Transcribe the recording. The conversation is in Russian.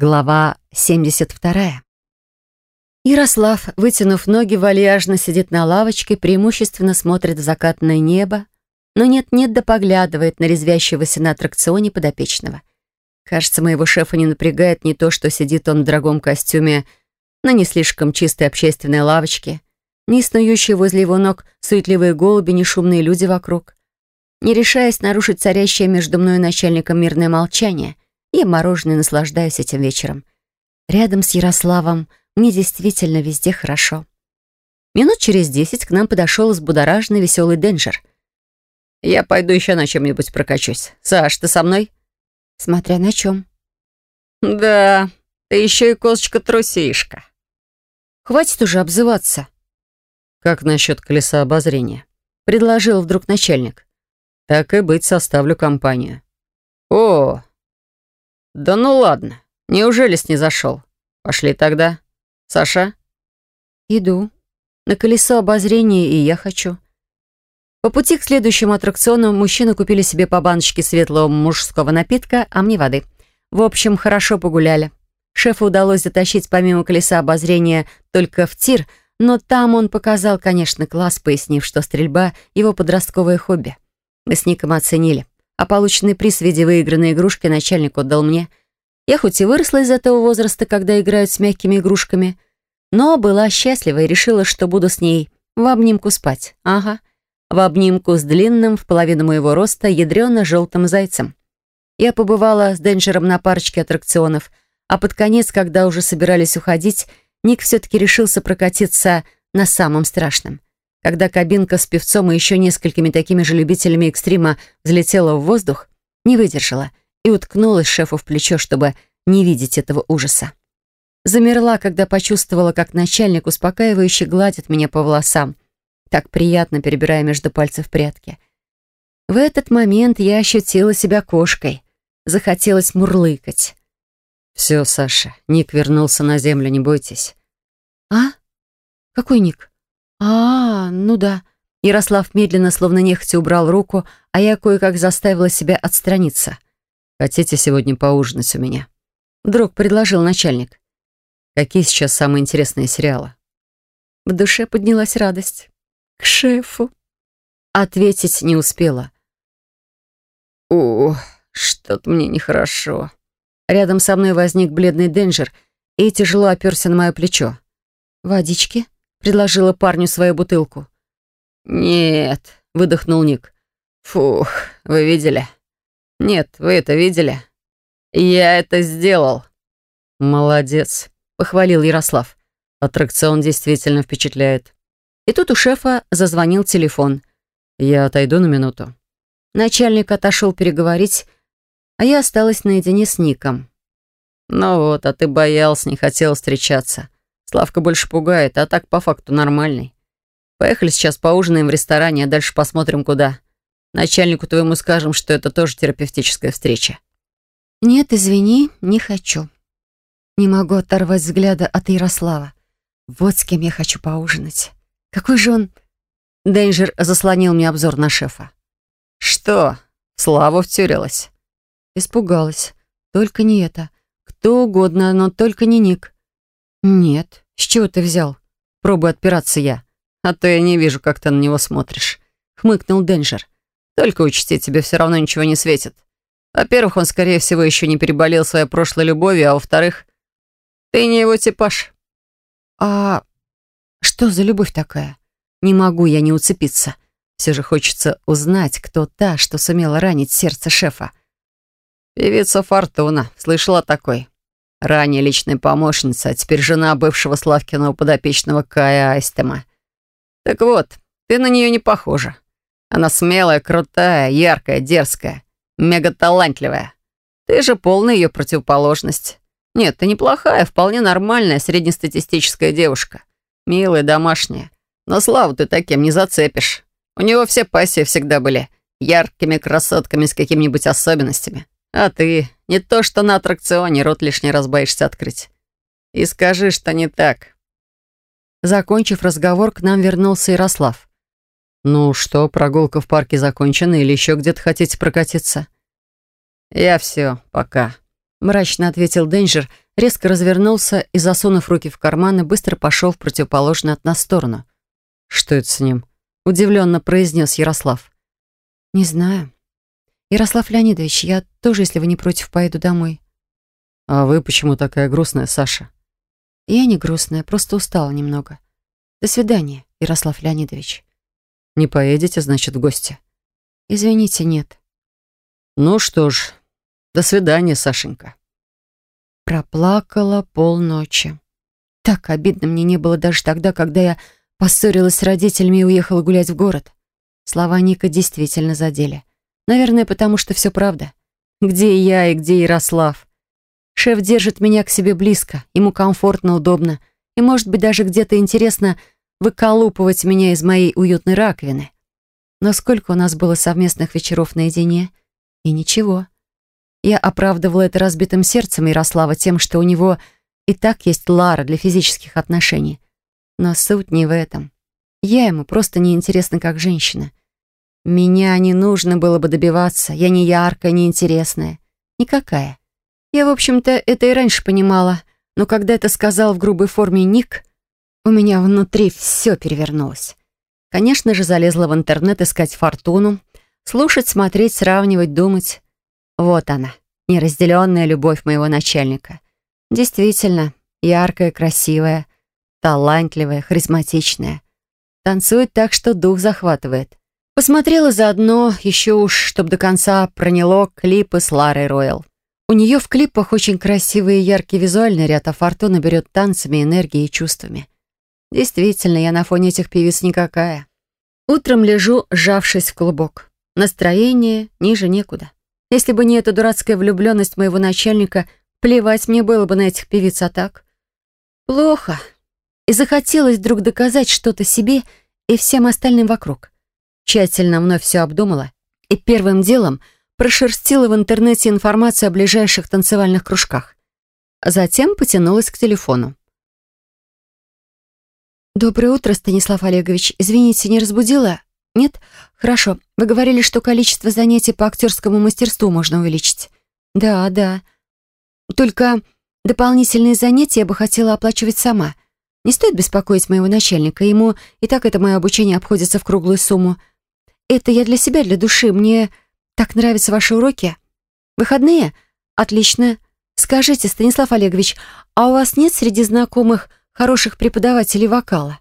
Глава 72. Ярослав, вытянув ноги, вальяжно сидит на лавочке, преимущественно смотрит в закатное небо, но нет-нет да поглядывает на резвящегося на аттракционе подопечного. Кажется, моего шефа не напрягает не то, что сидит он в дорогом костюме на не слишком чистой общественной лавочке, не снующие возле его ног суетливые голуби, не шумные люди вокруг. Не решаясь нарушить царящее между мной и начальником мирное молчание, я мороженое наслаждаюсь этим вечером. Рядом с Ярославом мне действительно везде хорошо. Минут через десять к нам подошел взбудораженный веселый Денджер. «Я пойду еще на чем-нибудь прокачусь. Саш, ты со мной?» «Смотря на чем». «Да, ты еще и косточка-трусишка». «Хватит уже обзываться». «Как насчет колеса обозрения?» — предложил вдруг начальник. «Так и быть, составлю компанию». «О, «Да ну ладно. Неужели снизошел? Пошли тогда. Саша?» «Иду. На колесо обозрения и я хочу». По пути к следующему аттракциону мужчины купили себе по баночке светлого мужского напитка, а мне воды. В общем, хорошо погуляли. Шефу удалось затащить помимо колеса обозрения только в тир, но там он показал, конечно, класс, пояснив, что стрельба — его подростковое хобби. Мы с Ником оценили а полученный приз в виде выигранной игрушки начальник отдал мне. Я хоть и выросла из этого возраста, когда играют с мягкими игрушками, но была счастлива и решила, что буду с ней в обнимку спать. Ага, в обнимку с длинным, в половину моего роста, ядрено-желтым зайцем. Я побывала с Денджером на парочке аттракционов, а под конец, когда уже собирались уходить, Ник все-таки решился прокатиться на самом страшном — когда кабинка с певцом и еще несколькими такими же любителями экстрима взлетела в воздух, не выдержала и уткнулась шефу в плечо, чтобы не видеть этого ужаса. Замерла, когда почувствовала, как начальник успокаивающе гладит меня по волосам, так приятно перебирая между пальцев прятки. В этот момент я ощутила себя кошкой. Захотелось мурлыкать. «Все, Саша, Ник вернулся на землю, не бойтесь». «А? Какой Ник?» «А, ну да». Ярослав медленно, словно нехотя, убрал руку, а я кое-как заставила себя отстраниться. «Хотите сегодня поужинать у меня?» Вдруг предложил начальник. «Какие сейчас самые интересные сериалы?» В душе поднялась радость. «К шефу». Ответить не успела. «О, что-то мне нехорошо». Рядом со мной возник бледный Денджер и тяжело оперся на мое плечо. «Водички?» Предложила парню свою бутылку. «Нет», — выдохнул Ник. «Фух, вы видели? Нет, вы это видели? Я это сделал». «Молодец», — похвалил Ярослав. «Аттракцион действительно впечатляет». И тут у шефа зазвонил телефон. «Я отойду на минуту». Начальник отошел переговорить, а я осталась наедине с Ником. «Ну вот, а ты боялся, не хотел встречаться. Славка больше пугает, а так по факту нормальный. Поехали сейчас поужинаем в ресторане, а дальше посмотрим куда. Начальнику твоему скажем, что это тоже терапевтическая встреча. Нет, извини, не хочу. Не могу оторвать взгляда от Ярослава. Вот с кем я хочу поужинать. Какой же он... Дейнджер заслонил мне обзор на шефа. Что, Слава втюрилась? Испугалась. Только не это. Кто угодно, но только не Ник. «Нет. С чего ты взял?» Пробую отпираться я. «А то я не вижу, как ты на него смотришь», — хмыкнул Денджер. «Только учти, тебе все равно ничего не светит. Во-первых, он, скорее всего, еще не переболел своей прошлой любовью, а во-вторых, ты не его типаж». «А что за любовь такая? Не могу я не уцепиться. Все же хочется узнать, кто та, что сумела ранить сердце шефа». «Певица Фортуна. Слышала такой?» Ранее личная помощница, а теперь жена бывшего Славкиного подопечного Кая Айстема. Так вот, ты на нее не похожа. Она смелая, крутая, яркая, дерзкая, мегаталантливая. Ты же полная ее противоположность. Нет, ты неплохая, вполне нормальная, среднестатистическая девушка. Милая, домашняя. Но Славу ты таким не зацепишь. У него все пассии всегда были яркими красотками с какими-нибудь особенностями. А ты не то что на аттракционе рот лишний раз боишься открыть. И скажи, что не так». Закончив разговор, к нам вернулся Ярослав. «Ну что, прогулка в парке закончена или еще где-то хотите прокатиться?» «Я все, пока», — мрачно ответил Денджер, резко развернулся и, засунув руки в карманы, быстро пошел в противоположную от нас сторону. «Что это с ним?» — удивленно произнес Ярослав. «Не знаю. Ярослав Леонидович, я тоже, если вы не против, поеду домой». «А вы почему такая грустная, Саша?» «Я не грустная, просто устала немного. До свидания, Ярослав Леонидович». «Не поедете, значит, в гости?» «Извините, нет». «Ну что ж, до свидания, Сашенька». Проплакала полночи. Так обидно мне не было даже тогда, когда я поссорилась с родителями и уехала гулять в город. Слова Ника действительно задели. Наверное, потому что все правда. Где я и где Ярослав? Шеф держит меня к себе близко, ему комфортно, удобно. И, может быть, даже где-то интересно выколупывать меня из моей уютной раковины. Но сколько у нас было совместных вечеров наедине? И ничего. Я оправдывала это разбитым сердцем Ярослава тем, что у него и так есть Лара для физических отношений. Но суть не в этом. Я ему просто неинтересна как женщина. Меня не нужно было бы добиваться. Я не яркая, не интересная. Никакая. Я, в общем-то, это и раньше понимала. Но когда это сказал в грубой форме Ник, у меня внутри все перевернулось. Конечно же, залезла в интернет искать фортуну, слушать, смотреть, сравнивать, думать. Вот она, неразделенная любовь моего начальника. Действительно, яркая, красивая, талантливая, харизматичная. Танцует так, что дух захватывает. Посмотрела заодно, еще уж, чтоб до конца проняло клипы с Ларой Ройл. У нее в клипах очень красивый и яркий визуальный ряд, а Фортуна берет танцами, энергией и чувствами. Действительно, я на фоне этих певиц никакая. Утром лежу, сжавшись в клубок. Настроение ниже некуда. Если бы не эта дурацкая влюбленность моего начальника, плевать мне было бы на этих певиц, а так... Плохо. И захотелось вдруг доказать что-то себе и всем остальным вокруг. Тщательно вновь все обдумала и первым делом прошерстила в интернете информацию о ближайших танцевальных кружках. Затем потянулась к телефону. «Доброе утро, Станислав Олегович. Извините, не разбудила? Нет? Хорошо. Вы говорили, что количество занятий по актерскому мастерству можно увеличить. Да, да. Только дополнительные занятия я бы хотела оплачивать сама. Не стоит беспокоить моего начальника. Ему и так это мое обучение обходится в круглую сумму. Это я для себя, для души. Мне так нравятся ваши уроки. Выходные? Отлично. Скажите, Станислав Олегович, а у вас нет среди знакомых хороших преподавателей вокала?